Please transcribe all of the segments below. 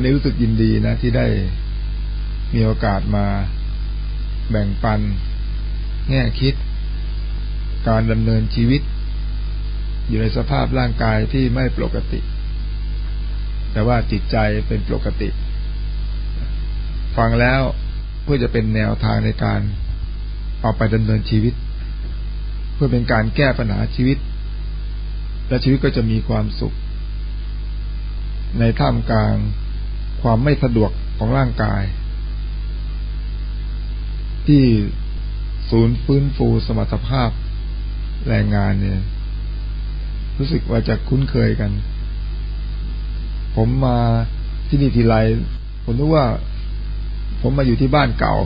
วันนี้รู้สึกยินดีนะที่ได้มีโอกาสมาแบ่งปัน แง่คิด การดำเนินชีวิต อยู่ในสภาพร่างกายที่ไม่ปกติ แต่ว่าจิตใจเป็นปกติ ฟังแล้วเพื่อจะเป็นแนวทางในการเอาไปดำเนินชีวิต เพื่อเป็นการแก้ปัญหาชีวิต และชีวิตก็จะมีความสุข ในท่ามกลาง ความไม่สะดวกของร่างกาย ที่ศูนย์ฟื้นฟูสมรรถภาพแรงงานเนี่ย รู้สึกว่าจะคุ้นเคยกัน ผมมาที่นี่ทีไรผมนึกว่า ผมมาอยู่ที่บ้านเก่า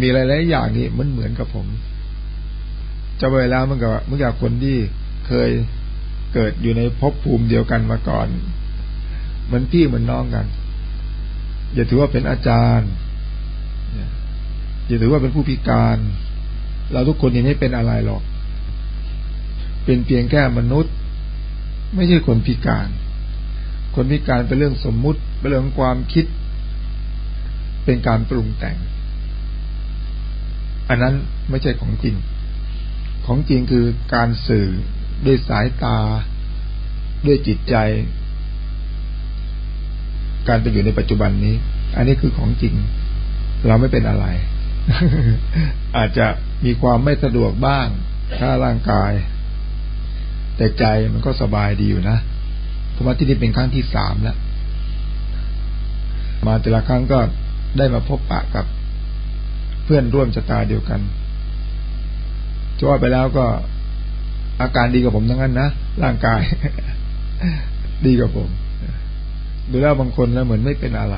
มีอะไรหลายอย่างนี่มันเหมือนกับผมจะไปแล้วมันกับมันกับคนที่เคยเกิดอยู่ในภพภูมิเดียวกันมาก่อน เหมือนพี่เหมือนน้องกัน อย่าถือว่าเป็นอาจารย์อย่าถือว่าเป็นผู้พิการ เราทุกคนยังไม่เป็นอะไรหรอก เป็นเพียงแค่มนุษย์ ไม่ใช่คนพิการ คนพิการเป็นเรื่องสมมุติเป็นเรื่องความคิด เป็นการปรุงแต่ง อันนั้นไม่ใช่ของจริง ของจริงคือการสื่อด้วยสายตา ด้วยจิตใจ การเป็นอยู่ในปัจจุบันนี้ อันนี้คือของจริง เราไม่เป็นอะไร อาจจะมีความไม่สะดวกบ้างถ้าร่างกาย แต่ใจมันก็สบายดีอยู่นะเพราะว่าที่นี่เป็นครั้งที่สามแล้วมาแต่ละครั้งก็ได้มาพบปะกับ เพื่อนร่วมชะตาเดียวกันจะว่าไปแล้วก็อาการดีกับผมทั้งนั้นนะร่างกาย ดีกับผม ดูแล้วบางคนแล้วเหมือนไม่เป็นอะไร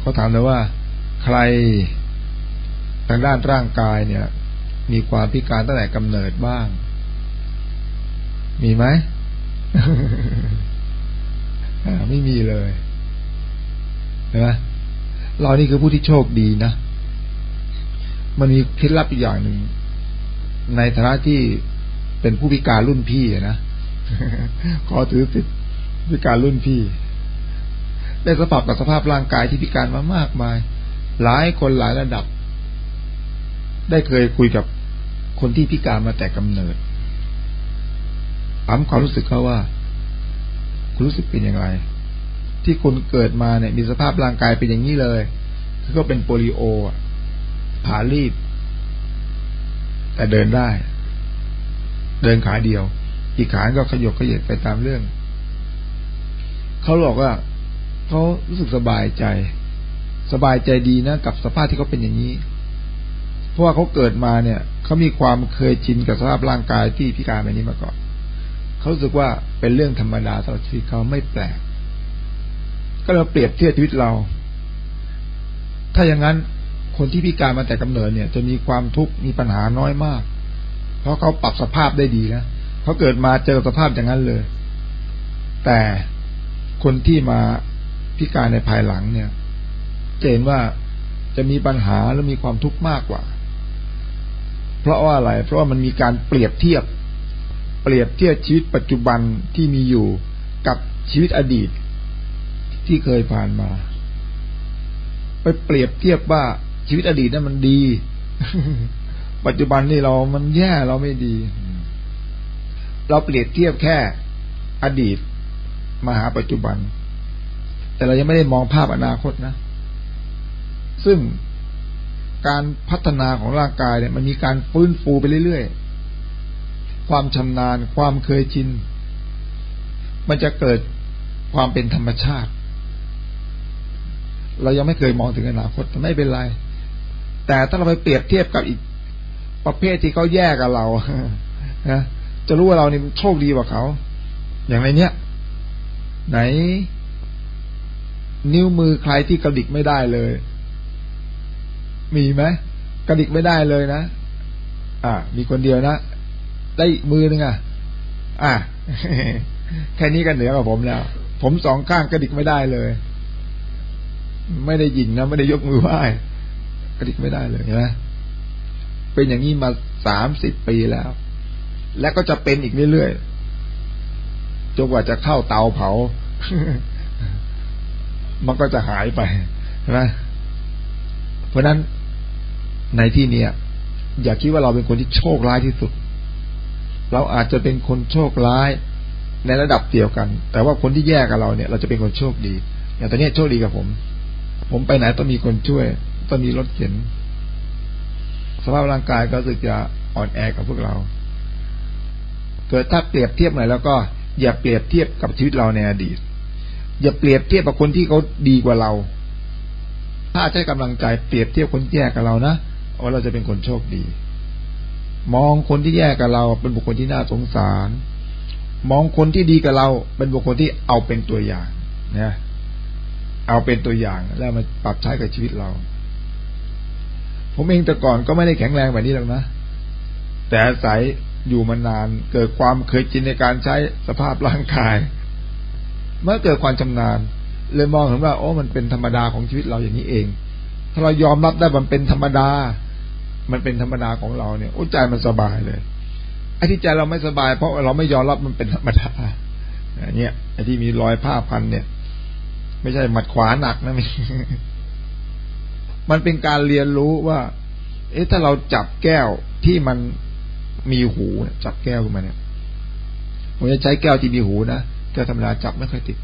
เขาถามเลยว่า ใครทางด้านร่างกายเนี่ย มีความพิการตั้งแต่กำเนิดบ้าง มีไหมไม่มีเลยเห็นไหมเรานี่คือผู้ที่โชคดีนะ มันมีเคล็ดลับอีกอย่างหนึ่ง ในฐานะที่เป็นผู้พิการรุ่นพี่นะขอถือสิทธิ พิการรุ่นพี่ ได้สภาพกับสภาพร่างกายที่พิการมามากมาย หลายคนหลายระดับ ได้เคยคุยกับคนที่พิการมาแต่กำเนิดถามความรู้สึกเขาว่า คุณรู้สึกเป็นอย่างไร ที่คนเกิดมาเนี่ย มีสภาพร่างกายเป็นอย่างนี้เลยคือก็เป็นโปลิโอผารีบ แต่เดินได้ เดินขาเดียว อีกขาก็ขยกขยเยไปตามเรื่อง เขาบอกว่าเขารู้สึกสบายใจ สบายใจดีนะกับสภาพที่เขาเป็นอย่างนี้ เพราะว่าเขาเกิดมาเนี่ยเขามีความเคยชินกับสภาพร่างกายที่พิการแบบนี้มาก่อนเขาสึกว่าเป็นเรื่องธรรมดาสำหรับชีวิตเขาไม่แปลก ก็เราเปรียบเทียบชีวิตเรา ถ้าอย่างนั้นคนที่พิการมาแต่กำเนิดเนี่ย จะมีความทุกข์มีปัญหาน้อยมาก เพราะเขาปรับสภาพได้ดีนะเขาเกิดมาเจอสภาพอย่างนั้นเลย แต่ คนที่มาพิการในภายหลังเนี่ยจะเห็นว่าจะมีปัญหาและมีความทุกข์มากกว่า เพราะว่าอะไร เพราะว่ามันมีการเปรียบเทียบ เปรียบเทียบชีวิตปัจจุบันที่มีอยู่กับชีวิตอดีตที่เคยผ่านมา ไปเปรียบเทียบว่าชีวิตอดีตนั้นมันดี ปัจจุบันนี่เรามันแย่เราไม่ดี เราเปรียบเทียบแค่อดีต มาหาปัจจุบัน แต่เรายังไม่ได้มองภาพอนาคตนะ ซึ่งการพัฒนาของร่างกายเนี่ย มันมีการฟื้นฟูไปเรื่อยๆ ความชำนาญ ความเคยชิน มันจะเกิดความเป็นธรรมชาติ เรายังไม่เคยมองถึงอนาคตแต่ไม่เป็นไร แต่ถ้าเราไปเปรียบเทียบกับอีกประเภทที่เขาแยกกับเรานะจะรู้ว่าเรานี่โชคดีกว่าเขา อย่างไรเนี้ย ไหน นิ้วมือใครที่กระดิกไม่ได้เลย มีไหมกระดิกไม่ได้เลยนะอ่า มีคนเดียวนะ ได้มือหนึ่งอะ อ่าแค่นี้ก็เหนือกว่าผมแล้ว ผมสองข้างกระดิกไม่ได้เลย ไม่ได้ยิงนะ ไม่ได้ยกมือไหว้กระดิกไม่ได้เลยใช่ไหมเป็นอย่างนี้มาสามสิบปีแล้ว และก็จะเป็นอีกเรื่อยๆ จนกว่าจะเข้าเตาเผา มันก็จะหายไปนะเพราะนั้นในที่เนี้ยอย่าคิดว่าเราเป็นคนที่โชคร้ายที่สุด เราอาจจะเป็นคนโชคร้ายในระดับเดียวกัน แต่ว่าคนที่แย่กับเราเนี่ย เราจะเป็นคนโชคดี อย่างตอนนี้โชคดีกับผม ผมไปไหนต้องมีคนช่วย ต้องมีรถเข็น สภาพร่างกายก็รู้สึกจะอ่อนแอกับพวกเรา เกิดถ้าเปรียบเทียบหน่อยแล้วก็ อย่าเปรียบเทียบกับชีวิตเราในอดีต อย่าเปรียบเทียบกับคนที่เขาดีกว่าเรา ถ้าใช้กำลังใจเปรียบเทียบคนแย่กับเรานะว่าเราจะเป็นคนโชคดี มองคนที่แย่กับเราเป็นบุคคลที่น่าสงสาร มองคนที่ดีกับเรา เป็นบุคคลที่เอาเป็นตัวอย่างนะเอาเป็นตัวอย่างแล้วมาปรับใช้กับชีวิตเรา ผมเองแต่ก่อนก็ไม่ได้แข็งแรงแบบนี้หรอกนะ แต่อาศัย อยู่มานาน เกิดความเคยชินในการใช้สภาพร่างกาย เมื่อเกิดความชำนาญ เลยมองเห็นว่าโอ้มันเป็นธรรมดาของชีวิตเราอย่างนี้เอง ถ้าเรายอมรับได้มันเป็นธรรมดา มันเป็นธรรมดาของเราเนี่ยโอ้ใจมันสบายเลยไอ้ที่ใจเราไม่สบาย เพราะเราไม่ยอมรับมันเป็นธรรมดาเนี่ยไอ้ที่มีรอยผ้าพันเนี่ย ไม่ใช่หมัดขวาหนักนะมันมันเป็นการเรียนรู้ว่า เอ๊ะถ้าเราจับแก้วที่มัน มีหูจับแก้วขึ้นมาเนี่ยผมจะใช้แก้วที่มีหูนะแก้วธรรมดาจับไม่ค่อยติด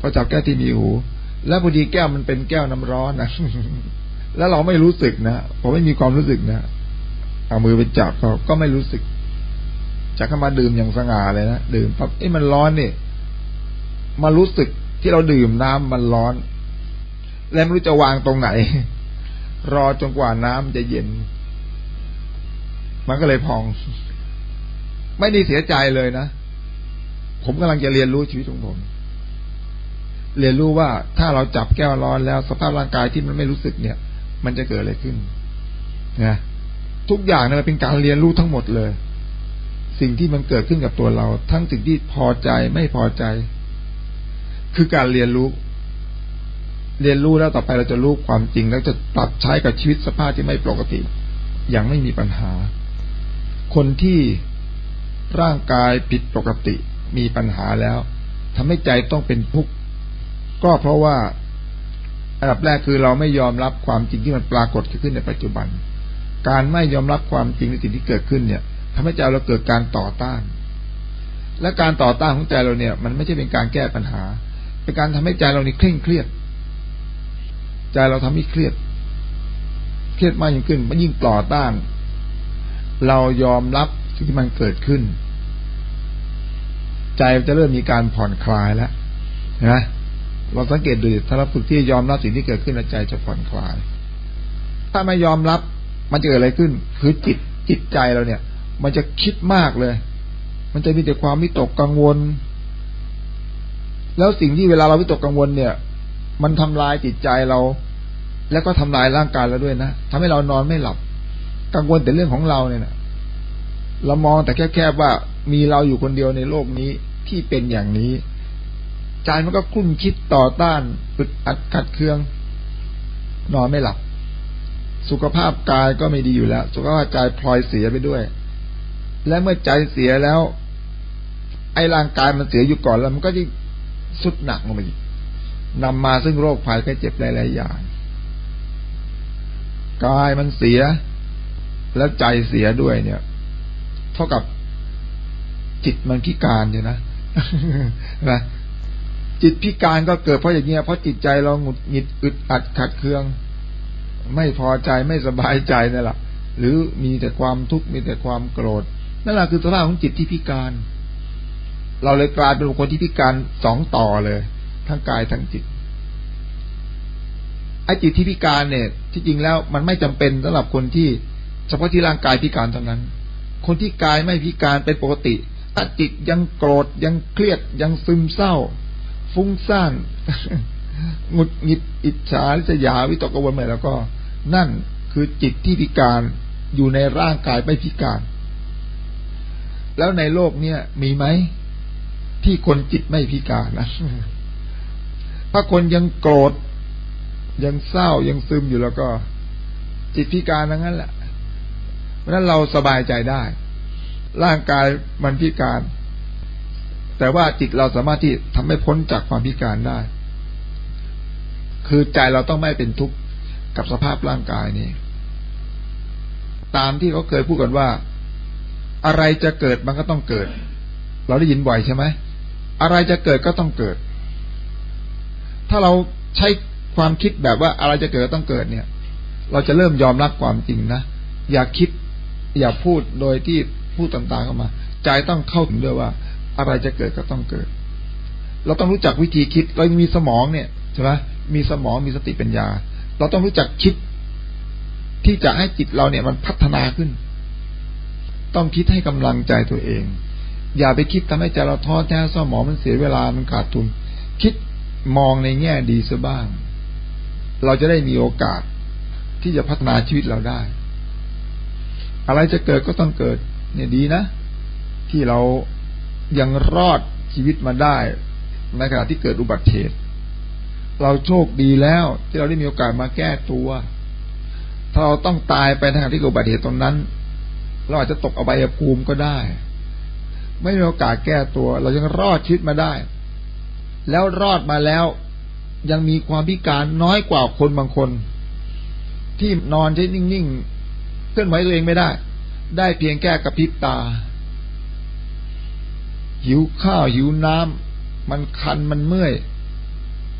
พอจับแก้วที่มีหู แล้วพอดีแก้วมันเป็นแก้วน้ำร้อนนะแล้วเราไม่รู้สึกนะผมไม่มีความรู้สึกนะเอามือไปจับก็ก็ไม่รู้สึกจะเข้ามาดื่มอย่างสง่าเลยนะดื่มปั๊บเอ้มันร้อนเนี่ยมารู้สึกที่เราดื่มน้ำมันร้อน แล้วไม่รู้จะวางตรงไหน รอจนกว่าน้ำจะเย็น มันก็เลยพอง ไม่ได้เสียใจเลยนะ ผมกำลังจะเรียนรู้ชีวิตของผม เรียนรู้ว่าถ้าเราจับแก้วร้อนแล้ว สภาพร่างกายที่มันไม่รู้สึกเนี่ย มันจะเกิดอะไรขึ้นนะทุกอย่างนี่ยเป็นการเรียนรู้ทั้งหมดเลย สิ่งที่มันเกิดขึ้นกับตัวเรา ทั้งสิ่งที่พอใจไม่พอใจ คือการเรียนรู้ เรียนรู้แล้วต่อไปเราจะรู้ความจริง แล้วจะปรับใช้กับชีวิตสภาพที่ไม่ปกติ อย่างไม่มีปัญหา คนที่ร่างกายผิดปกติมีปัญหาแล้วทำให้ใจต้องเป็นทุกข์ก็เพราะว่าอันดับแรกคือเราไม่ยอมรับความจริงที่มันปรากฏขึ้นในปัจจุบัน การไม่ยอมรับความจริงในสิ่งที่เกิดขึ้นเนี่ยทำให้ใจเราเกิดการต่อต้าน และการต่อต้านของใจเราเนี่ย มันไม่ใช่เป็นการแก้ปัญหา เป็นการทำให้ใจเรานี่เคร่งเครียด ใจเราทำให้เครียด เครียดมากยิ่งขึ้น มันยิ่งต่อต้าน เรายอมรับสิ่งที่มันเกิดขึ้น ใจจะเริ่มมีการผ่อนคลายแล้วนะเราสังเกตดูถ้าเราฝึกที่ยอมรับสิ่งที่เกิดขึ้นแล้วใจจะผ่อนคลาย ถ้าไม่ยอมรับมันจะเกิดอะไรขึ้น คือจิตจิตใจเราเนี่ย มันจะคิดมากเลย มันจะมีแต่ความวิตกกังวล แล้วสิ่งที่เวลาเราวิตกกังวลเนี่ย มันทำลายจิตใจเรา แล้วก็ทำลายร่างกายเราด้วยนะทำให้เรานอนไม่หลับ กังวลแต่เรื่องของเราเนี่ยนะเรามองแต่แค่แค่ว่ามีเราอยู่คนเดียวในโลกนี้ที่เป็นอย่างนี้ใจมันก็คุ้นคิดต่อต้านอึดอัดขัดเคือง นอนไม่หลับ สุขภาพกายก็ไม่ดีอยู่แล้ว สุขภาพใจพลอยเสียไปด้วย และเมื่อใจเสียแล้ว ไอ้ร่างกายมันเสียอยู่ก่อนแล้ว มันก็จะสุดหนักลงไปอีกนำมาซึ่งโรคภัยแค่เจ็บหลายๆอย่างกายมันเสีย แล้วใจเสียด้วยเนี่ย เท่ากับจิตมันพิการอยู่นะนะจิตพิการก็เกิดเพราะอย่างเงี้ยเพราะจิตใจเราหงุดหงิดอึดอัดขัดเคือง ไม่พอใจไม่สบายใจนั่นแหละหรือมีแต่ความทุกข์มีแต่ความโกรธนั่นแหละคือสภาพของจิตที่พิการ เราเลยกลายเป็นบุคคลที่พิการสองต่อเลยทั้งกายทั้งจิตไอ้จิตที่พิการเนี่ย ที่จริงแล้วมันไม่จำเป็นสำหรับคนที่ เฉพาะที่ร่างกายพิการเท่านั้น คนที่กายไม่พิการเป็นปกติถ้าจิตยังโกรธยังเครียดยังซึมเศร้า ฟุ้งซ่านหงุดหงิดอิจฉาริษยาวิตกกังวลไปแล้วก็ นั่นคือจิตที่พิการอยู่ในร่างกายไม่พิการ แล้วในโลกเนี้ยมีไหมที่คนจิตไม่พิการนะถ้าคนยังโกรธยังเศร้ายังซึมอยู่แล้วก็ จิตพิการทั้งนั้นแหละ เพราะนั้นเราสบายใจได้ ร่างกายมันพิการ แต่ว่าจิตเราสามารถที่ทำให้พ้นจากความพิการได้ คือใจเราต้องไม่เป็นทุกข์กับสภาพร่างกายนี้ ตามที่เขาเคยพูดกันว่า อะไรจะเกิดมันก็ต้องเกิด เราได้ยินบ่อยใช่ไหมอะไรจะเกิดก็ต้องเกิด ถ้าเราใช้ความคิดแบบว่าอะไรจะเกิดต้องเกิดเนี่ย เราจะเริ่มยอมรับความจริงนะ อย่าคิด อย่าพูดโดยที่พูดต่างๆเข้ามา ใจต้องเข้าถึงด้วยว่า อะไรจะเกิดก็ต้องเกิด เราต้องรู้จักวิธีคิด เรามีสมองเนี่ยใช่ไหมมีสมองมีสติปัญญา เราต้องรู้จักคิด ที่จะให้จิตเราเนี่ยมันพัฒนาขึ้น ต้องคิดให้กำลังใจตัวเอง อย่าไปคิดทำให้ใจเราท้อแท้สมองมันเสียเวลามันขาดทุน คิดมองในแง่ดีซะบ้าง เราจะได้มีโอกาสที่จะพัฒนาชีวิตเราได้ อะไรจะเกิดก็ต้องเกิด เนี่ยดีนะ ที่เรายังรอดชีวิตมาได้ ในขณะที่เกิดอุบัติเหตุเราโชคดีแล้วที่เราได้มีโอกาสมาแก้ตัว ถ้าเราต้องตายไปในขณะที่เกิดอุบัติเหตุตรงนั้น เราอาจจะตกอบายภูมิก็ได้ ไม่มีโอกาสแก้ตัว เรายังรอดชีวิตมาได้ แล้วรอดมาแล้ว ยังมีความพิการน้อยกว่าคนบางคน ที่นอนใช้นิ่งๆ เคลื่อนไหวตัวเองไม่ได้ ได้เพียงแค่กระพริบตา หิวข้าวหิวน้ำมันคันมันเมื่อย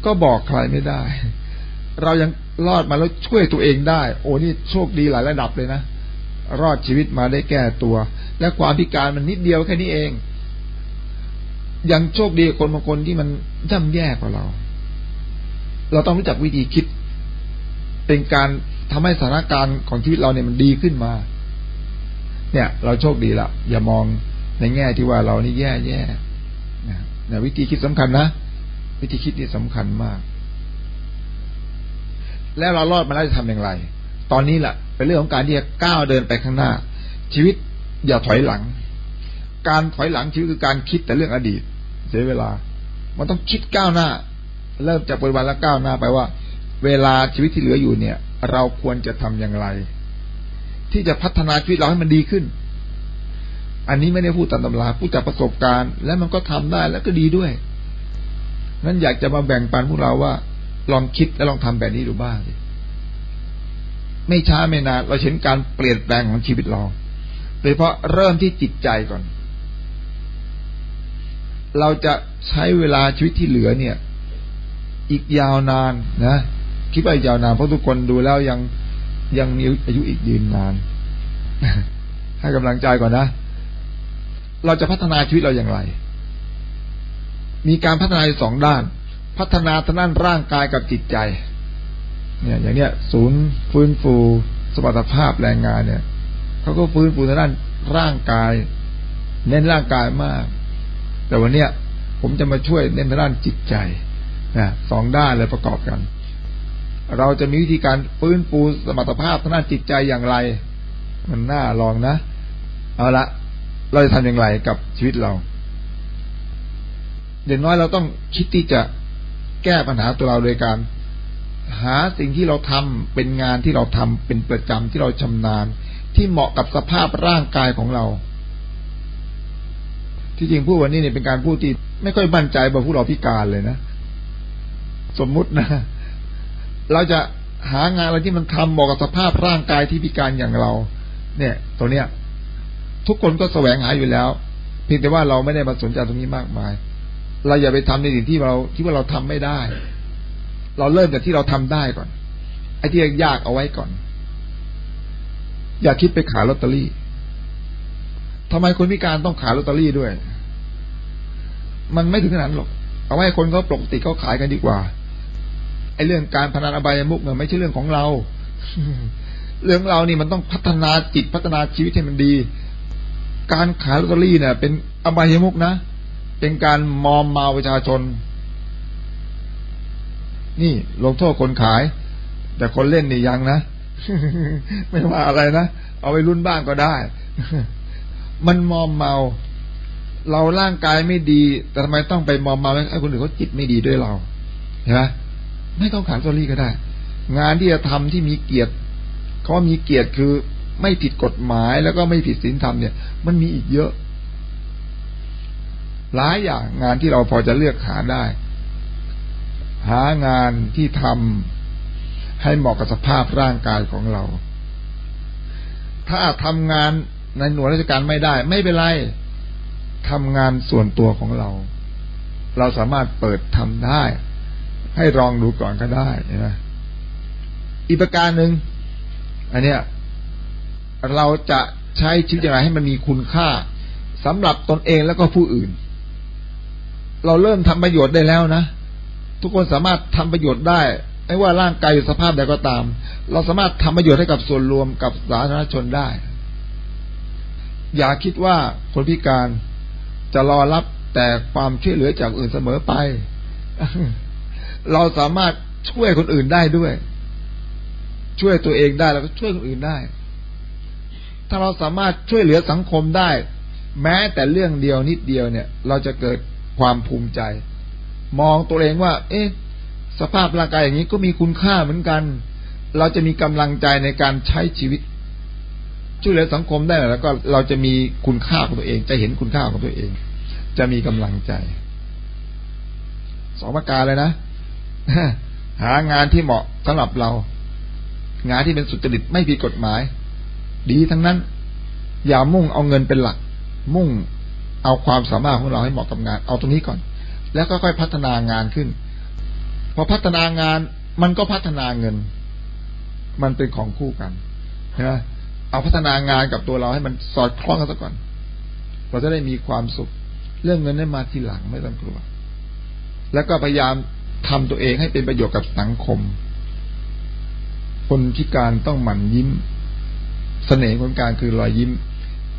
ก็บอกใครไม่ได้ เรายังรอดมาแล้วช่วยตัวเองได้ โอ้นี่โชคดีหลายระดับเลยนะรอดชีวิตมาได้แก้ตัว และความพิการมันนิดเดียวแค่นี้เอง ยังโชคดีคนบางคนที่มันย่ำแย่กว่าเรา เราต้องรู้จักวิธีคิด เป็นการ ทำให้สถานการณ์ของชีวิตเราเนี่ยมันดีขึ้นมา เนี่ย เราโชคดีละอย่ามองในแง่ที่ว่าเรานี่แย่แย่นะวิธีคิดสำคัญนะวิธีคิดนี่สำคัญมาก แล้วเรารอดมาแล้วจะทำอย่างไร ตอนนี้แหละเป็นเรื่องของการที่จะก้าวเดินไปข้างหน้า ชีวิตอย่าถอยหลัง การถอยหลังชีวิตคือการคิดแต่เรื่องอดีต เสียเวลา มันต้องคิดก้าวหน้า เริ่มจากปัจจุบันแล้วก้าวหน้าไปว่า เวลาชีวิตที่เหลืออยู่เนี่ย เราควรจะทำอย่างไร ที่จะพัฒนาชีวิตเราให้มันดีขึ้น อันนี้ไม่ได้พูดตามตำราพูดจากประสบการณ์ และมันก็ทำได้แล้วก็ดีด้วยนั้นอยากจะมาแบ่งปันพวกเราว่า ลองคิดและลองทำแบบนี้ดูบ้างไม่ช้าไม่นานเราเห็นการเปลี่ยนแปลงของชีวิตเราโดยเพราะเริ่มที่จิตใจก่อน เราจะใช้เวลาชีวิตที่เหลือเนี่ย อีกยาวนานนะ คิดว่ายาวนานเพราะทุกคนดูแล้วยังยังมีอายุอีกยืนนาน ให้กำลังใจก่อนนะ เราจะพัฒนาชีวิตเราอย่างไร มีการพัฒนาสองด้าน พัฒนาทางด้านร่างกายกับจิตใจ เนี่ย อย่างเนี้ย ศูนย์ฟื้นฟูสมรรถภาพแรงงานเนี่ยเขาก็ฟื้นฟูทางด้านร่างกาย เน้นร่างกายมาก แต่วันเนี้ยผมจะมาช่วยเน้นทางด้านจิตใจนะสองด้านเลยประกอบกัน เราจะมีวิธีการฟื้นฟูสมรรถภาพทางด้านจิตใจอย่างไร มันน่าลองนะ เอาละเราจะทำอย่างไรกับชีวิตเราเด่นน้อยเราต้องคิดที่จะแก้ปัญหาตัวเราโดยการ หาสิ่งที่เราทำเป็นงานที่เราทำเป็นประจำที่เราชำนาญ ที่เหมาะกับสภาพร่างกายของเรา ที่จริงพูดวันนี้เนี่ยเป็นการพูดที่ไม่ค่อยมั่นใจว่าผู้เราพิการเลยนะ สมมุตินะ เราจะหางานอะไรที่มันทำเหมาะกับสภาพร่างกายที่พิการอย่างเรา เนี่ย ตัวเนี้ย ทุกคนก็แสวงหาอยู่แล้ว เพียงแต่ว่าเราไม่ได้มาสนใจตรงนี้มากมาย เราอย่าไปทำในสิ่งที่เราที่ว่าเราทำไม่ได้ เราเริ่มจากที่เราทำได้ก่อน ไอ้ที่ยากเอาไว้ก่อน อย่าคิดไปขายลอตเตอรี่ทำไมคนพิการต้องขายลอตเตอรี่ด้วย มันไม่ถึงขนาดหรอก เอาไว้คนเขาปกติเขาขายกันดีกว่า ไอ้เรื่องการพนันอบายมุกเนี่ยไม่ใช่เรื่องของเรา เรื่องเรานี่มันต้องพัฒนาจิตพัฒนาชีวิตให้มันดี การขายลอตเตอรี่เนี่ย เป็นอบายมุกนะ เป็นการมอมเมาประชาชน นี่ลงโทษคนขาย แต่คนเล่นนี่ยังนะ ไม่ว่าอะไรนะ เอาไปรุ่นบ้างก็ได้ มันมอมเมาเราร่างกายไม่ดี แต่ทำไมต้องไปมอมเมาให้คนอื่นเขาจิตไม่ดีด้วยเรา เห็นไหม ไม่ต้องขายลอตเตอรี่ก็ได้ งานที่จะทำที่มีเกียรติเขาว่ามีเกียรติคือไม่ผิดกฎหมายแล้วก็ไม่ผิดศีลธรรมเนี่ย มันมีอีกเยอะ หลายอย่างงานที่เราพอจะเลือกหาได้ หางานที่ทำให้เหมาะกับสภาพร่างกายของเรา ถ้าทำงานในหน่วยราชการไม่ได้ ไม่เป็นไรทำงานส่วนตัวของเรา เราสามารถเปิดทำได้ ให้ลองดูก่อนก็ได้นะอีกประการหนึ่งอันเนี้ยเราจะใช้ชีวิตอย่างไรให้มันมีคุณค่าสำหรับตนเองแล้วก็ผู้อื่น เราเริ่มทำประโยชน์ได้แล้วนะทุกคนสามารถทำประโยชน์ได้ไม่ว่าร่างกายอยู่สภาพใดก็ตาม เราสามารถทำประโยชน์ให้กับส่วนรวมกับสาธารณชนได้ อย่าคิดว่าคนพิการจะรอรับแต่ความช่วยเหลือจากอื่นเสมอไป เราสามารถช่วยคนอื่นได้ด้วย ช่วยตัวเองได้แล้วก็ช่วยคนอื่นได้ ถ้าเราสามารถช่วยเหลือสังคมได้ แม้แต่เรื่องเดียวนิดเดียวเนี่ย เราจะเกิดความภูมิใจ มองตัวเองว่า เอ๊ะ สภาพร่างกายอย่างนี้ก็มีคุณค่าเหมือนกัน เราจะมีกำลังใจในการใช้ชีวิต ช่วยเหลือสังคมได้แล้วก็เราจะมีคุณค่าของตัวเอง จะเห็นคุณค่าของตัวเอง จะมีกำลังใจสองประการเลยนะ หางานที่เหมาะสำหรับเรา งานที่เป็นสุจริตไม่ผิดกฎหมาย ดีทั้งนั้น อย่ามุ่งเอาเงินเป็นหลัก มุ่งเอาความสามารถของเราให้เหมาะกับงาน เอาตรงนี้ก่อน แล้วก็ค่อยพัฒนางานขึ้น พอพัฒนางานมันก็พัฒนาเงิน มันเป็นของคู่กันนะเอาพัฒนางานกับตัวเราให้มันสอดคล้องกันซะก่อน เราจะได้มีความสุข เรื่องเงินได้มาทีหลังไม่ต้องกลัว แล้วก็พยายาม ทำตัวเองให้เป็นประโยชน์กับสังคม คนพิการต้องหมั่นยิ้มเสน่ห์คนการคือรอยยิ้ม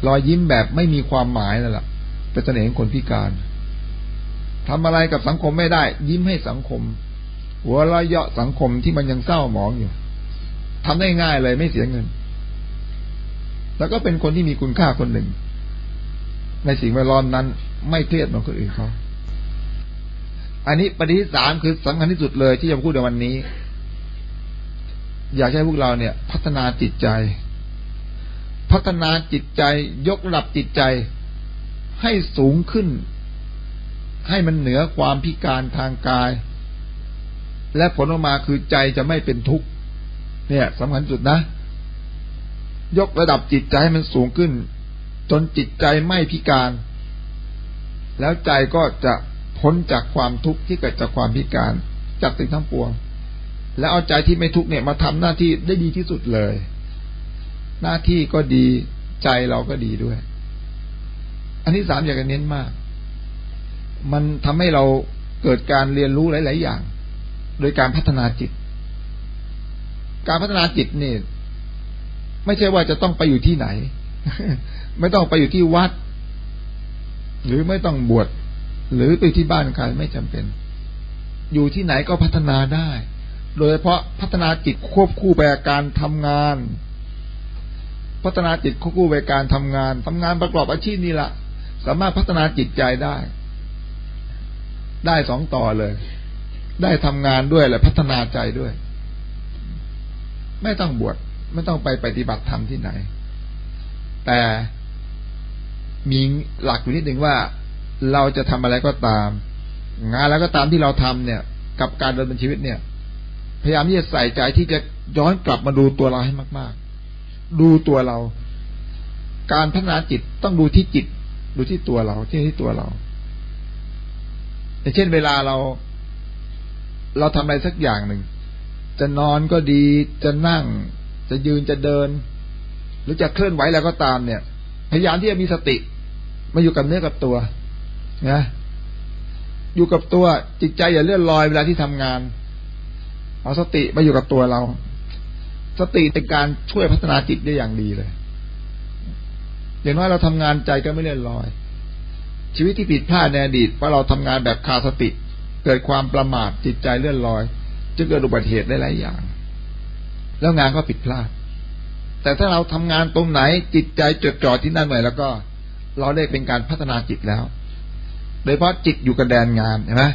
รอยยิ้มแบบไม่มีความหมายนั่นแหละเป็นเสน่ห์ของคนพิการทำอะไรกับสังคมไม่ได้ ยิ้มให้สังคม หัวเราะเยาะสังคมที่มันยังเศร้าหมองอยู่ทำได้ง่ายเลยไม่เสียเงิน แล้วก็เป็นคนที่มีคุณค่าคนหนึ่ง ในสิ่งแวดล้อมนั้น ไม่เครียดเหมือนคนอื่นเขา อันนี้ประเด็นที่สามคือสำคัญที่สุดเลยที่จะพูดในวันนี้ อยากให้พวกเราเนี่ย พัฒนาจิตใจ พัฒนาจิตใจ ยกระดับจิตใจ ให้สูงขึ้น ให้มันเหนือความพิการทางกาย และผลออกมาคือใจจะไม่เป็นทุกข์เนี่ยสำคัญสุดนะ ยกระดับจิตใจให้มันสูงขึ้น จนจิตใจไม่พิการ แล้วใจก็จะ พ้นจากความทุกข์ที่เกิดจากความพิการจากสิ่งทั้งปวง แล้วเอาใจที่ไม่ทุกข์เนี่ยมาทำหน้าที่ได้ดีที่สุดเลย หน้าที่ก็ดีใจเราก็ดีด้วย อันที่สามอยากจะเน้นมาก มันทำให้เราเกิดการเรียนรู้หลาย ๆ อย่าง โดยการพัฒนาจิต การพัฒนาจิตเนี่ยไม่ใช่ว่าจะต้องไปอยู่ที่ไหน ไม่ต้องไปอยู่ที่วัด หรือไม่ต้องบวช หรือไปที่บ้านใครไม่จำเป็น อยู่ที่ไหนก็พัฒนาได้ โดยเฉพาะพัฒนาจิตควบคู่ไปกับการทำงาน พัฒนาจิตควบคู่ไปการทำงานทำงานประกอบอาชีพนี่แหละสามารถพัฒนาจิตใจได้ ได้สองต่อเลย ได้ทำงานด้วยและพัฒนาใจด้วย ไม่ต้องบวชไม่ต้องไปปฏิบัติธรรมที่ไหน แต่มีหลักอยู่นิดหนึ่งว่า เราจะทำอะไรก็ตาม งานแล้วก็ตามที่เราทำเนี่ย กับการดำเนินชีวิตเนี่ย พยายามที่จะใส่ใจที่จะย้อนกลับมาดูตัวเราให้มาก ๆ ดูตัวเรา การพัฒนาจิตต้องดูที่จิต ดูที่ตัวเราที่ที่ตัวเราอย่างเช่นเวลาเรา เราทำอะไรสักอย่างหนึ่ง จะนอนก็ดี จะนั่ง จะยืนจะเดิน หรือจะเคลื่อนไหวแล้วก็ตามเนี่ย พยายามที่จะมีสติมาอยู่กับเนื้อกับตัว นะอยู่กับตัวจิตใจอย่าเลื่อนลอยเวลาที่ทำงาน เอาสติมาอยู่กับตัวเรา สติเป็นการช่วยพัฒนาจิตได้อย่างดีเลยอย่างน้อยเราทำงานใจก็ไม่เลื่อนลอย ชีวิตที่ผิดพลาดในอดีตเพราะเราทำงานแบบขาดสติ เกิดความประมาทจิตใจเลื่อนลอยจึงเกิดอุบัติเหตุได้หลายอย่าง แล้วงานก็ผิดพลาด แต่ถ้าเราทำงานตรงไหนจิตใจจดจ่อที่นั่นหน่อแล้วก็ เราได้เป็นการพัฒนาจิตแล้ว โดยเพราะจิตอยู่กับแดนงานเห็นไหม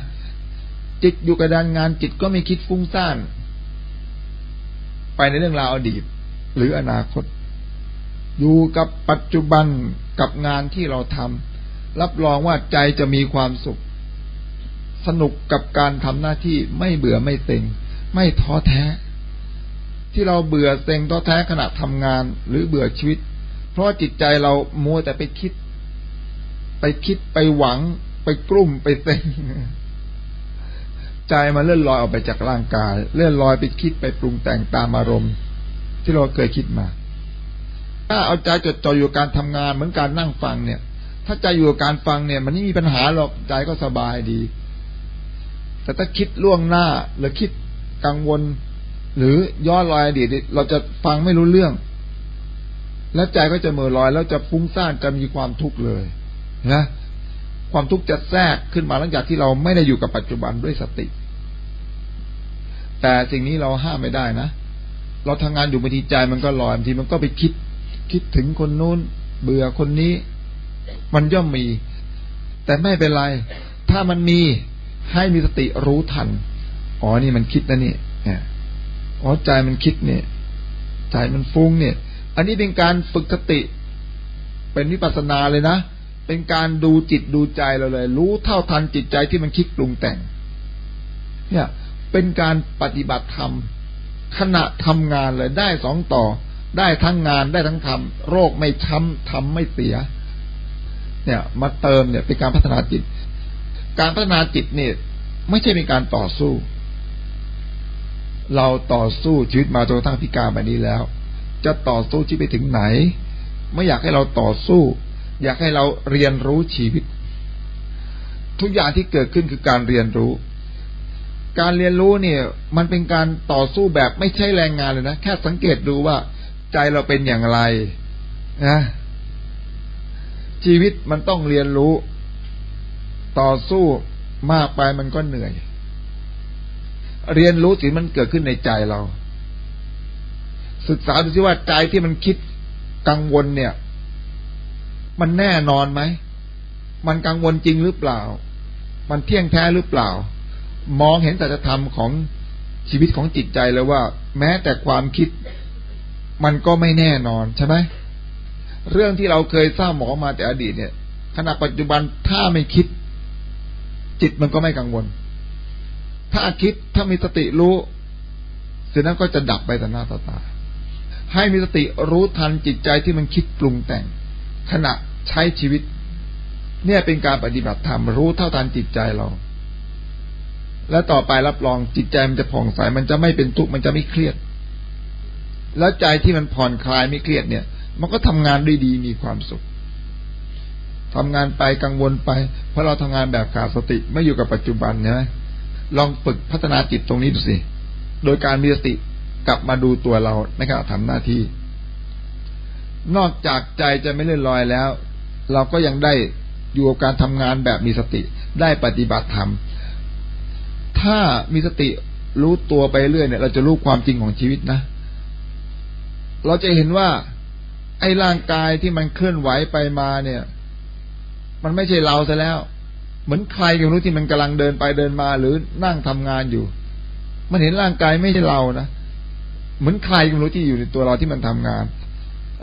จิตอยู่กับแดนงาน จิตก็ไม่คิดฟุ้งซ่าน ไปในเรื่องราวอดีต หรืออนาคต อยู่กับปัจจุบันกับงานที่เราทำรับรองว่าใจจะมีความสุข สนุกกับการทำหน้าที่ไม่เบื่อไม่เซ็ง ไม่ท้อแท้ ที่เราเบื่อเซ็งท้อแท้ขณะทำงาน หรือเบื่อชีวิต เพราะจิตใจเรามัวแต่ไปคิด ไปคิดไปหวัง ไปกลุ่มไปเซ็งใจมันเลื่อนลอยออกไปจากร่างกาย เลื่อนลอยไปคิดไปปรุงแต่งตามอารมณ์ ที่เราเคยคิดมา ถ้าเอาใจจดจ่ออยู่การทำงานเหมือนการนั่งฟังเนี่ย ถ้าใจอยู่กับการฟังเนี่ย มันไม่มีปัญหาหรอกใจก็สบายดี แต่ถ้าคิดล่วงหน้าหรือคิดกังวล หรือย้อนลอยอดีตเราจะฟังไม่รู้เรื่อง แล้วใจก็จะเมื่อลอยแล้วจะฟุ้งซ่านจะมีความทุกข์เลยนะ ความทุกข์จะแทรกขึ้นมาหลังจากที่เราไม่ได้อยู่กับปัจจุบันด้วยสติ แต่สิ่งนี้เราห้ามไม่ได้นะ เราทำงานอยู่บางทีใจมันก็ลอยบางทีมันก็ไปคิด คิดถึงคนนู้น เบื่อคนนี้ มันย่อมมี แต่ไม่เป็นไร ถ้ามันมีให้มีสติรู้ทัน อ๋อนี่มันคิดนะนี่อ๋อใจมันคิดเนี่ย ใจมันฟุ้งเนี่ย อันนี้เป็นการฝึกสติ เป็นวิปัสสนาเลยนะ เป็นการดูจิตดูใจเราเลย รู้เท่าทันจิตใจที่มันคิดปรุงแต่ง เนี่ย เป็นการปฏิบัติธรรม ขณะทำงานเลยได้สองต่อ ได้ทั้งงานได้ทั้งทำโรคไม่ช้ำทำไม่เสีย เนี่ย มาเติมเนี่ยเป็นการพัฒนาจิต การพัฒนาจิตเนี่ย ไม่ใช่เป็นการต่อสู้ เราต่อสู้ชีวิตมาจนกระทั่งพิการแบบนี้แล้ว จะต่อสู้ชีวิตไปถึงไหน ไม่อยากให้เราต่อสู้ อยากให้เราเรียนรู้ชีวิต ทุกอย่างที่เกิดขึ้นคือการเรียนรู้ การเรียนรู้เนี่ย มันเป็นการต่อสู้แบบไม่ใช่แรงงานเลยนะแค่สังเกตดูว่า ใจเราเป็นอย่างไรนะชีวิตมันต้องเรียนรู้ ต่อสู้มากไปมันก็เหนื่อย เรียนรู้สิมันเกิดขึ้นในใจเรา ศึกษาดูซิว่าใจที่มันคิดกังวลเนี่ย มันแน่นอนไหม มันกังวลจริงหรือเปล่า มันเที่ยงแท้หรือเปล่า มองเห็นแต่จะทำของชีวิตของจิตใจแล้วว่า แม้แต่ความคิด มันก็ไม่แน่นอนใช่ไหมเรื่องที่เราเคยทราบหมอมาแต่อดีตเนี่ยขณะปัจจุบันถ้าไม่คิด จิตมันก็ไม่กังวล ถ้าคิดถ้ามีสติรู้สิ่งนั้นก็จะดับไปต่อหน้าต่อตาให้มีสติรู้ทันจิตใจที่มันคิดปรุงแต่ง ขณะใช้ชีวิต เนี่ยเป็นการปฏิบัติธรรมรู้เท่าทันจิตใจเรา และต่อไปรับรองจิตใจมันจะผ่องใสมันจะไม่เป็นทุกข์มันจะไม่เครียด แล้วใจที่มันผ่อนคลายไม่เครียดเนี่ย มันก็ทำงานได้ดีมีความสุขทำงานไปกังวลไป เพราะเราทำงานแบบขาดสติไม่อยู่กับปัจจุบันใช่ไหมลองฝึกพัฒนาจิตตรงนี้ดูสิโดยการมีสติกลับมาดูตัวเราในการทำหน้าที่ นอกจากใจจะไม่เลื่อนลอยแล้ว เราก็ยังได้อยู่กับการทำงานแบบมีสติ ได้ปฏิบัติธรรม ถ้ามีสติรู้ตัวไปเรื่อยเนี่ย เราจะรู้ความจริงของชีวิตนะ เราจะเห็นว่า ไอ้ร่างกายที่มันเคลื่อนไหวไปมาเนี่ย มันไม่ใช่เราซะแล้ว เหมือนใครก็รู้ที่มันกำลังเดินไปเดินมาหรือนั่งทำงานอยู่ มันเห็นร่างกายไม่ใช่เรานะ เหมือนใครก็รู้ที่อยู่ในตัวเราที่มันทำงาน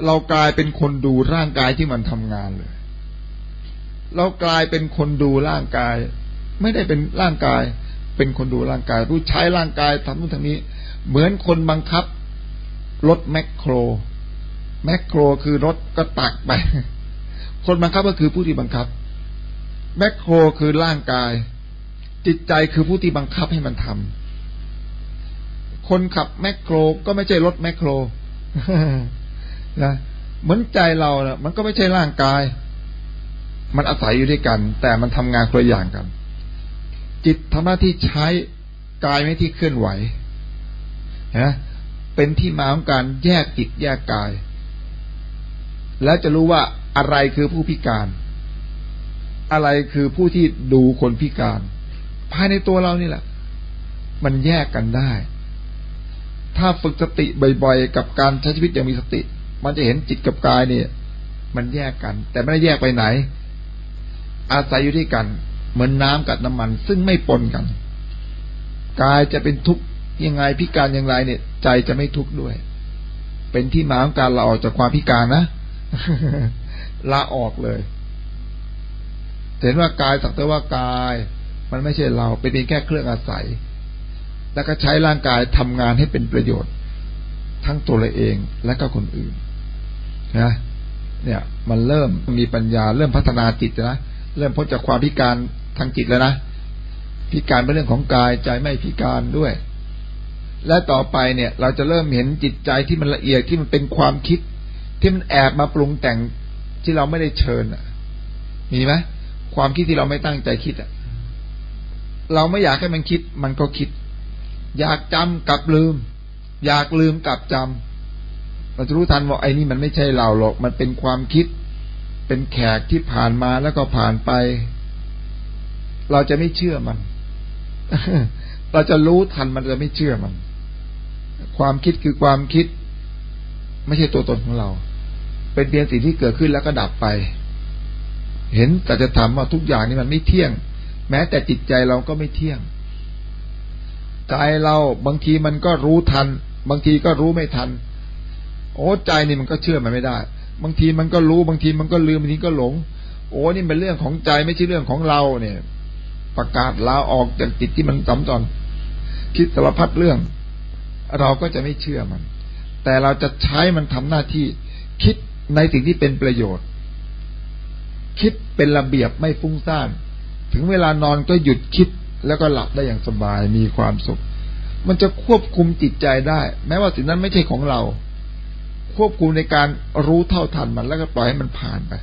เรากลายเป็นคนดูร่างกายที่มันทำงานเลย เรากลายเป็นคนดูร่างกาย ไม่ได้เป็นร่างกาย เป็นคนดูร่างกาย รู้ใช้ร่างกายทำนู่นทำนี้ เหมือนคนบังคับรถแมคโคร แมคโครคือรถก็ตักไป คนบังคับก็คือผู้ที่บังคับ แมคโครคือร่างกาย จิตใจคือผู้ที่บังคับให้มันทำคนขับแมคโครก็ไม่ใช่รถแมคโคร นะเหมือนใจเราเนะ่ะ มันก็ไม่ใช่ร่างกาย มันอาศัยอยู่ด้วยกัน แต่มันทำงานคนละอย่างกัน จิตทำหน้าที่ใช้กายไม่ที่เคลื่อนไหวนะเป็นที่มาของการแยกจิตแยกกาย แล้วจะรู้ว่าอะไรคือผู้พิการ อะไรคือผู้ที่ดูคนพิการ ภายในตัวเรานี่แหละ มันแยกกันได้ ถ้าฝึกสติบ่อยๆ กับการใช้ชีวิตอย่างมีสติ มันจะเห็นจิตกับกายเนี่ย มันแยกกัน แต่ไม่ได้แยกไปไหน อาศัยอยู่ด้วยกัน เหมือนน้ำกับน้ำมัน ซึ่งไม่ปนกัน กายจะเป็นทุกข์ยังไงพิการอย่างไรเนี่ย ใจจะไม่ทุกข์ด้วย เป็นที่มาของการลาออกจากความพิการนะลาออกเลยเห็นว่ากายสักแต่ว่ากาย มันไม่ใช่เราเป็นเพียงแค่เครื่องอาศัย แล้วก็ใช้ร่างกายทำงานให้เป็นประโยชน์ ทั้งตัวเราเองและก็คนอื่นนะเนี่ย มันเริ่มมีปัญญาเริ่มพัฒนาจิตนะเริ่มพ้นจากความพิการทางจิตแล้วนะพิการเป็นเรื่องของกายใจไม่พิการด้วย และต่อไปเนี่ย เราจะเริ่มเห็นจิตใจที่มันละเอียดที่มันเป็นความคิด ที่มันแอบมาปรุงแต่งที่เราไม่ได้เชิญอะ มีไหมความคิดที่เราไม่ตั้งใจคิดอะ เราไม่อยากให้มันคิด มันก็คิด อยากจำกับลืม อยากลืมกลับจำเราจะรู้ทันว่าไอ้นี่มันไม่ใช่เราหรอก มันเป็นความคิด เป็นแขกที่ผ่านมาแล้วก็ผ่านไป เราจะไม่เชื่อมัน เราจะรู้ทันมันจะไม่เชื่อมัน ความคิดคือความคิด ไม่ใช่ตัวตนของเรา เป็นเพียงสิ่งที่เกิดขึ้นแล้วก็ดับไป เห็นแต่จะทำว่าทุกอย่างนี่มันไม่เที่ยง แม้แต่จิตใจเราก็ไม่เที่ยง ใจเราบางทีมันก็รู้ทัน บางทีก็รู้ไม่ทัน โอ้ใจนี่มันก็เชื่อมันไม่ได้ บางทีมันก็รู้บางทีมันก็ลืมบางทีก็หลง โอ้นี่เป็นเรื่องของใจไม่ใช่เรื่องของเราเนี่ย ประกาศลาออกจากจิตที่มันสัมจรคิดสารพัดเรื่อง เราก็จะไม่เชื่อมัน แต่เราจะใช้มันทำหน้าที่ คิดในสิ่งที่เป็นประโยชน์ คิดเป็นระเบียบไม่ฟุ้งซ่าน ถึงเวลานอนก็หยุดคิด แล้วก็หลับได้อย่างสบายมีความสุข มันจะควบคุมจิตใจได้ แม้ว่าสิ่งนั้นไม่ใช่ของเรา ควบคุมในการรู้เท่าทันมันแล้วก็ปล่อยให้มันผ่านไป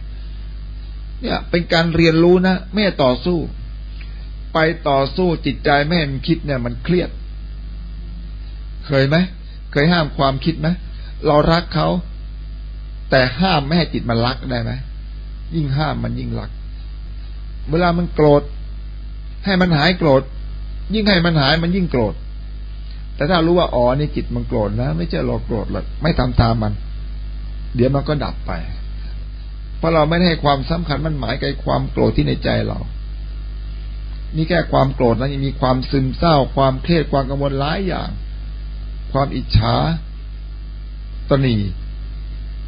เนี่ย เป็นการเรียนรู้นะไม่ต่อสู้ ไปต่อสู้จิตใจไม่ให้มันคิดเนี่ย มันเครียด เคยไหมเคยห้ามความคิดไหมเรารักเขาแต่ห้ามไม่ให้จิตมันรักได้ไหมยิ่งห้ามมันยิ่งหลัก เวลามันโกรธ ให้มันหายโกรธ ยิ่งให้มันหายมันยิ่งโกรธ แต่ถ้ารู้ว่าอ๋อนี่จิตมันโกรธนะ ไม่ใช่เราโกรธหรอกไม่ทำตามมัน เดี๋ยวมันก็ดับไป เพราะเราไม่ให้ความสำคัญมันหมายไกับความโกรธที่ในใจเรา นี่แค่ความโกรธนะยังมีความซึมเศร้า ความเครียดความกังวลหลายอย่าง ความอิจฉาตนี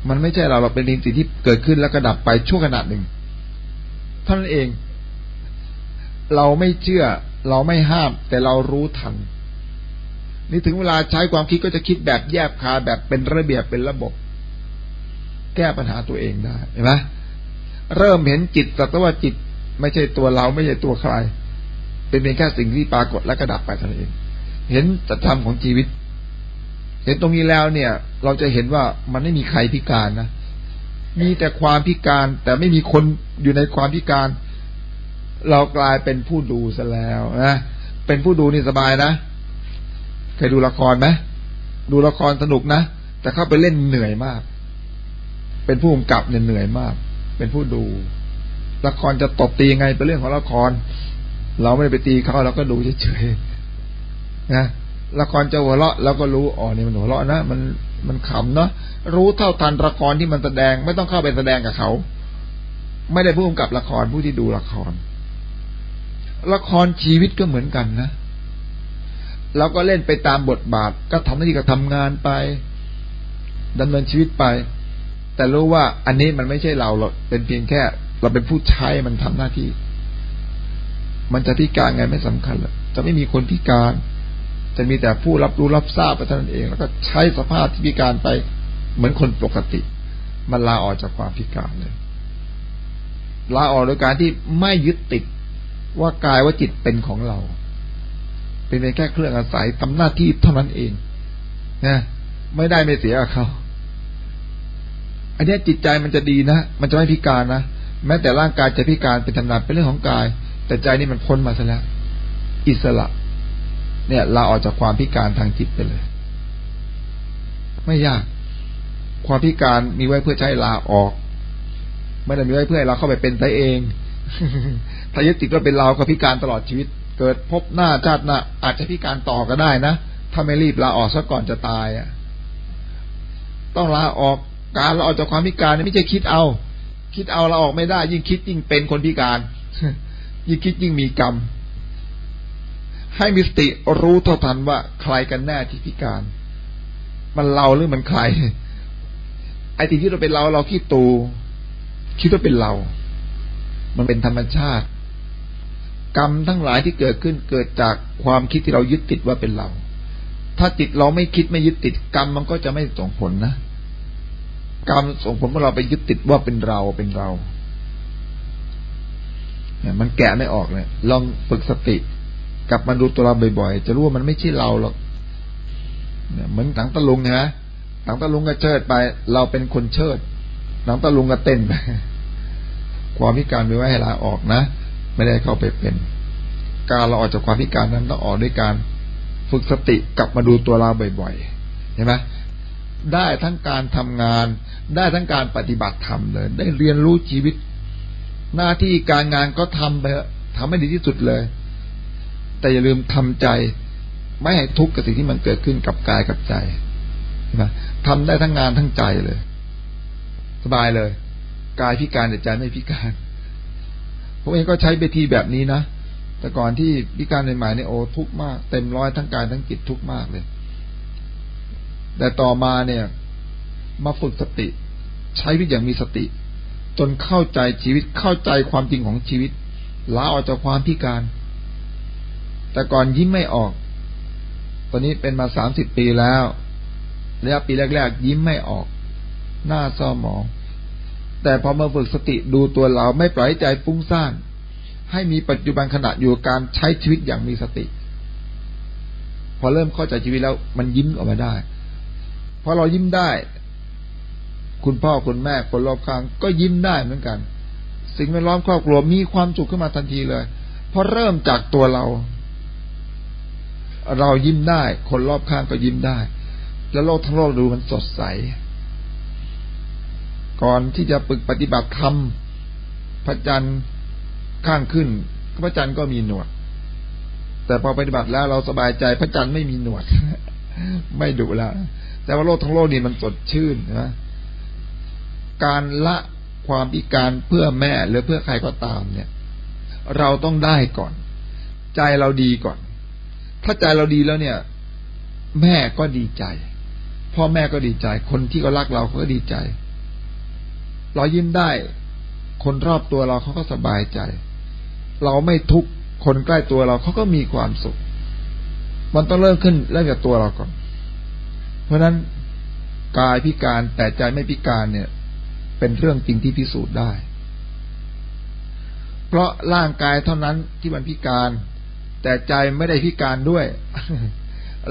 มันไม่ใช่เราเราเป็นสิ่งที่เกิดขึ้นแล้วก็ดับไปชั่วขณะหนึ่งเท่านั้นเอง เราไม่เชื่อ เราไม่ห้าม แต่เรารู้ทัน นี่ถึงเวลาใช้ความคิดก็จะคิดแบบแยบคาแบบเป็นระเบียบเป็นระบบ แก้ปัญหาตัวเองได้เห็นไหมเริ่มเห็นจิตสัตว่าจิต ไม่ใช่ตัวเราไม่ใช่ตัวใคร เป็นเพียงแค่สิ่งที่ปรากฏแล้วก็ดับไปเท่านั้นเอง เห็นจัธรรมของชีวิต เห็นตรงนี้แล้วเนี่ย เราจะเห็นว่ามันไม่มีใครพิการนะมีแต่ความพิการ แต่ไม่มีคนอยู่ในความพิการ เรากลายเป็นผู้ดูซะแล้วนะเป็นผู้ดูนี่สบายนะเคยดูละครไหมดูละครสนุกนะแต่เข้าไปเล่นเหนื่อยมาก เป็นผู้กำกับเนี่ยเหนื่อยมาก เป็นผู้ดู ละครจะตบตียังไงเป็นเรื่องของละคร เราไม่ได้ไปตีเขาเราก็ดูเฉยๆนะละครจะหัวเราะเราก็รู้อ๋อนี่มันหัวเราะนะมันมันขำเนาะรู้เท่าทันละครที่มันแสดง ไม่ต้องเข้าไปแสดงกับเขา ไม่ได้ผู้กำกับละครผู้ที่ดูละคร ละครชีวิตก็เหมือนกันนะเราก็เล่นไปตามบทบาท ก็ทำหน้าที่ก็ทำงานไปดำเนินชีวิตไป แต่รู้ว่าอันนี้มันไม่ใช่เราหรอกเป็นเพียงแค่ เราเป็นผู้ใช้มันทำหน้าที่ มันจะพิการไงไม่สำคัญหรอกจะไม่มีคนพิการ จะมีแต่ผู้รับรู้รับทราบไปเท่านั้นเอง แล้วก็ใช้สภาพที่พิการไป เหมือนคนปกติ มันลาออกจากความพิการเลยลาออกโดยการที่ไม่ยึดติด ว่ากายว่าจิตเป็นของเรา เป็นแค่เครื่องอาศัยทำหน้าที่เท่านั้นเองนะไม่ได้ไม่เสียเขา อันนี้จิตใจมันจะดีนะ มันจะไม่พิการนะ แม้แต่ร่างกายจะพิการเป็นธรรมดาเป็นเรื่องของกาย แต่ใจนี่มันพ้นมาซะแล้ว อิสระ เนี่ยเราออกจากความพิการทางจิตไปเลย ไม่ยาก ความพิการมีไว้เพื่อใช้ลาออก ไม่ได้มีไว้เพื่อให้เราเข้าไปเป็นตัวเอง ถ้ายึดติดว่าเป็นเราก็พิการตลอดชีวิต เกิดพบหน้าชาติหน้าอาจจะพิการต่อก็ได้นะ ถ้าไม่รีบลาออกซะก่อนจะตายอะ ต้องลาออกการเราออกจากความพิการไม่ใช่คิดเอา คิดเอาเราออกไม่ได้ ยิ่งคิดยิ่งเป็นคนพิการ ยิ่งคิดยิ่งมีกรรม ให้มีสติรู้เท่าทันว่าใครกันแน่ที่พิการ มันเราหรือมันใคร ไอ้ที่ที่เราเป็นเราเราคิดตูคิดว่าเป็นเรา มันเป็นธรรมชาติ กรรมทั้งหลายที่เกิดขึ้นเกิดจากความคิดที่เรายึดติดว่าเป็นเรา ถ้าจิตเราไม่คิดไม่ยึดติดกรรมมันก็จะไม่ส่งผลนะ กรรมส่งผลเมื่อเราไปยึดติดว่าเป็นเราเป็นเราเนี่ยมันแกะไม่ออกเลยลองฝึกสติ กลับมาดูตัวเราบ่อยๆ จะรู้ว่ามันไม่ใช่เราหรอกเนี่ยเหมือนถังตะลุงนะถังตะลุงก็เชิดไป เราเป็นคนเชิดถังตะลุงก็เต้นไปความพิการไม่ไว้ให้ลาออกนะ ไม่ได้เข้าไปเป็น การเราออกจากความพิการนั้นต้องออกด้วยการฝึกสติกลับมาดูตัวเราบ่อยๆเห็นไหมได้ทั้งการทำงาน ได้ทั้งการปฏิบัติธรรมเลย ได้เรียนรู้ชีวิต หน้าที่การงานก็ทำไปทำให้ดีที่สุดเลย แต่อย่าลืมทำใจ ไม่ให้ทุกข์กับสิ่งที่มันเกิดขึ้นกับกายกับใจนะทำได้ทั้งงานทั้งใจเลย สบายเลย กายพิการแต่ใจไม่พิการ ผมเองก็ใช้เบทีแบบนี้นะแต่ก่อนที่พิการใหม่ๆเนี่ยโอ้ทุกมาก เต็มร้อยทั้งกายทั้งจิตทุกมากเลย แต่ต่อมาเนี่ย มาฝึกสติ ใช้วิธีอย่างมีสติ จนเข้าใจชีวิตเข้าใจความจริงของชีวิตลาออกจากความพิการ แต่ก่อนยิ้มไม่ออก ตอนนี้เป็นมาสามสิบปีแล้วระยะปีแรกๆยิ้มไม่ออก หน้าซ้อมอง แต่พอมาฝึกสติดูตัวเราไม่ปล่อยใจฟุ้งซ่าน ให้มีปัจจุบันขณะอยู่การใช้ชีวิตอย่างมีสติ พอเริ่มเข้าใจชีวิตแล้ว มันยิ้มออกมาได้พอเรายิ้มได้ คุณพ่อคุณแม่คนรอบข้าง ก็ยิ้มได้เหมือนกัน สิ่งแวดล้อมครอบครัวมีความสุขขึ้นมาทันทีเลยพอเริ่มจากตัวเรา เรายิ้มได้ คนรอบข้างก็ยิ้มได้ แล้วโลกทั้งโลกดูมันสดใส ก่อนที่จะฝึกปฏิบัติธรรมพระจันทร์ข้างขึ้นพระจันทร์ก็มีหนวด แต่พอปฏิบัติแล้วเราสบายใจพระจันทร์ไม่มีหนวด ไม่ดุแล้วแต่ว่าโลกทั้งโลกนี่มันสดชื่นนะการละความพิการเพื่อแม่หรือเพื่อใครก็ตาม เนี่ย เราต้องได้ก่อน ใจเราดีก่อน ถ้าใจเราดีแล้วเนี่ย แม่ก็ดีใจพ่อแม่ก็ดีใจ คนที่เขารักเราเขาก็ดีใจ เรายิ้มได้ คนรอบตัวเราเขาก็สบายใจ เราไม่ทุกข์คนใกล้ตัวเราเขาก็มีความสุข มันต้องเริ่มขึ้นเริ่มจากตัวเราก่อน เพราะนั้นกายพิการแต่ใจไม่พิการเนี่ย เป็นเรื่องจริงที่พิสูจน์ได้ เพราะร่างกายเท่านั้นที่มันพิการ แต่ใจไม่ได้พิการด้วย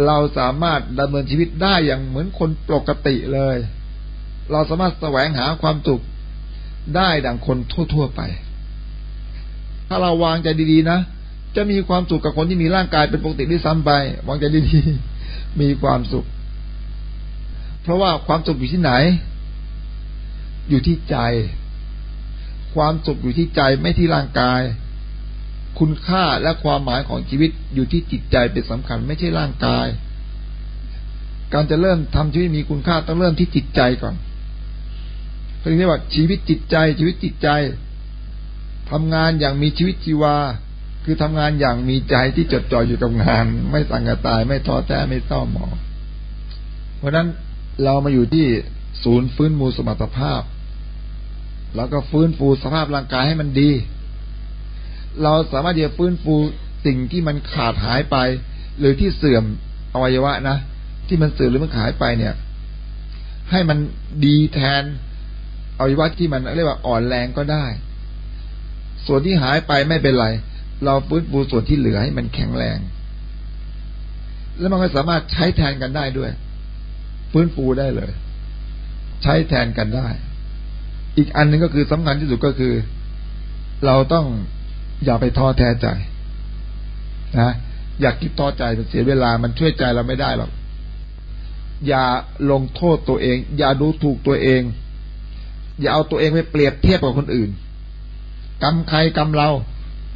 เราสามารถดำเนินชีวิตได้อย่างเหมือนคนปกติเลย เราสามารถแสวงหาความสุข ได้ดังคนทั่วๆไป ถ้าเราวางใจดีๆนะ จะมีความสุขกับคนที่มีร่างกายเป็นปกติด้วยซ้ำไป วางใจดีๆ มีความสุข เพราะว่าความสุขอยู่ที่ไหน อยู่ที่ใจ ความสุขอยู่ที่ใจไม่ที่ร่างกาย คุณค่าและความหมายของชีวิตอยู่ที่จิตใจเป็นสำคัญ ไม่ใช่ร่างกาย การจะเริ่มทำชีวิตมีคุณค่าต้องเริ่มที่จิตใจก่อน เรียกว่าชีวิตจิตใจ ชีวิตจิตใจทำงานอย่างมีชีวิตชีวา คือทำงานอย่างมีใจที่จดจ่ออยู่กับงาน ไม่สั่งกระตายไม่ท้อแท้ไม่เศร้าหมองเพราะนั้นเรามาอยู่ที่ศูนย์ฟื้นฟูสมรรถภาพ แล้วก็ฟื้นฟูสภาพร่างกายให้มันดี เราสามารถจะฟื้นฟูสิ่งที่มันขาดหายไป หรือที่เสื่อมอวัยวะนะที่มันเสื่อมหรือมันหายไปเนี่ย ให้มันดีแทน อวัยวะที่มันเรียกว่าอ่อนแรงก็ได้ ส่วนที่หายไปไม่เป็นไร เราฟื้นฟูส่วนที่เหลือให้มันแข็งแรง แล้วมันก็สามารถใช้แทนกันได้ด้วย ฟื้นฟูได้เลย ใช้แทนกันได้ อีกอันหนึ่งก็คือสำคัญที่สุดก็คือ เราต้องอย่าไปท้อแท้ใจนะอยากคิดท้อใจเสียเวลามันช่วยใจเราไม่ได้หรอกอย่าลงโทษตัวเอง อย่าดูถูกตัวเอง อย่าเอาตัวเองไปเปรียบเทียบกับคนอื่น กรรมใครกรรมเรา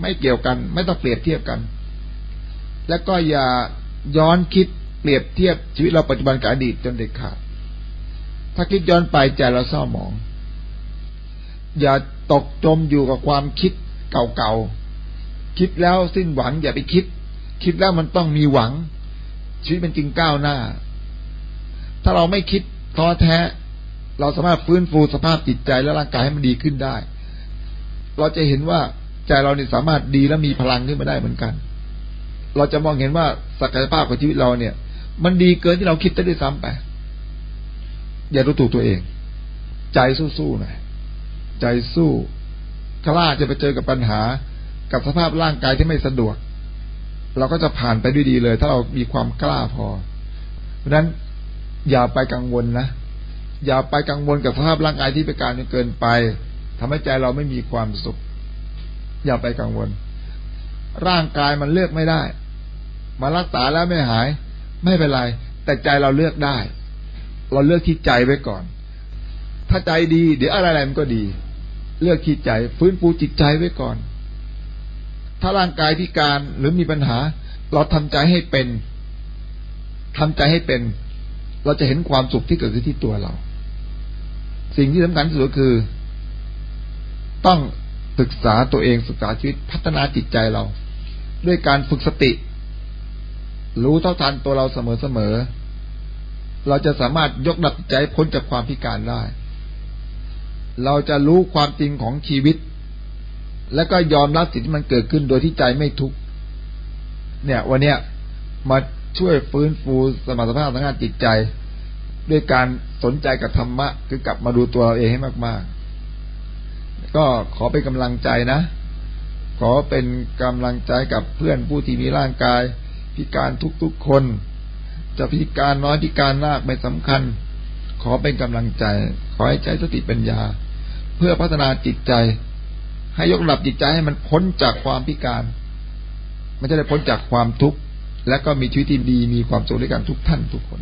ไม่เกี่ยวกัน ไม่ต้องเปรียบเทียบกัน แล้วก็อย่าย้อนคิดเปรียบเทียบชีวิตเราปัจจุบันกับอดีตจนเด็ดขาดถ้าคิดย้อนไปใจเราเศร้าหมอง อย่าตกจมอยู่กับความคิดเก่าๆคิดแล้วสิ้นหวัง อย่าไปคิด คิดแล้วมันต้องมีหวัง ชีวิตมันจริงก้าวหน้า ถ้าเราไม่คิดท้อแท้ เราสามารถฟื้นฟูสภาพจิตใจและร่างกายให้มันดีขึ้นได้ เราจะเห็นว่าใจเราเนี่ยสามารถดีและมีพลังขึ้นมาได้เหมือนกัน เราจะมองเห็นว่าศักยภาพของชีวิตเราเนี่ย มันดีเกินที่เราคิดได้ด้วยซ้ำไป อย่าดูถูกตัวเอง ใจสู้ๆหน่อยใจสู้กล้าจะไปเจอกับปัญหา กับสภาพร่างกายที่ไม่สะดวก เราก็จะผ่านไปด้วยดีเลย ถ้าเรามีความกล้าพอ เพราะนั้นอย่าไปกังวลนะ อย่าไปกังวลกับสภาพร่างกายที่เป็นการจนเกินไปทำให้ใจเราไม่มีความสุข อย่าไปกังวล ร่างกายมันเลือกไม่ได้ มารักษาแล้วไม่หาย ไม่เป็นไร แต่ใจเราเลือกได้ เราเลือกที่ใจไว้ก่อน ถ้าใจดี เดี๋ยวอะไรๆมันก็ดี เลือกที่ใจ ฟื้นฟูจิตใจไว้ก่อน ถ้าร่างกายพิการหรือมีปัญหา เราทำใจให้เป็นทำใจให้เป็นเราจะเห็นความสุขที่เกิดขึ้นที่ตัวเรา สิ่งที่สำคัญที่สุดคือ ต้องศึกษาตัวเองศึกษาชีวิตพัฒนาจิตใจเรา ด้วยการฝึกสติ รู้เท่าทันตัวเราเสมอๆเราจะสามารถยกดับใจพ้นจากความพิการได้ เราจะรู้ความจริงของชีวิต และก็ยอมรับสิ่งที่มันเกิดขึ้นโดยที่ใจไม่ทุกข์ เนี่ย วันเนี้ยมาช่วยฟื้นฟูสมรรถภาพทางด้านจิตใจ ด้วยการสนใจกับธรรมะ คือกลับมาดูตัวเราเองให้มาก ๆ ก็ขอเป็นกำลังใจนะ ขอเป็นกำลังใจกับเพื่อนผู้ที่มีร่างกาย พิการทุกๆคน จะพิการน้อยพิการมากไม่สำคัญ ขอเป็นกำลังใจ ขอให้ใจสติปัญญา เพื่อพัฒนาจิตใจ ให้ยกระดับจิตใจให้มันพ้นจากความพิการ มันจะได้พ้นจากความทุกข์และก็มีชีวิตที่ดีมีความสุขด้วยกันทุกท่านทุกคน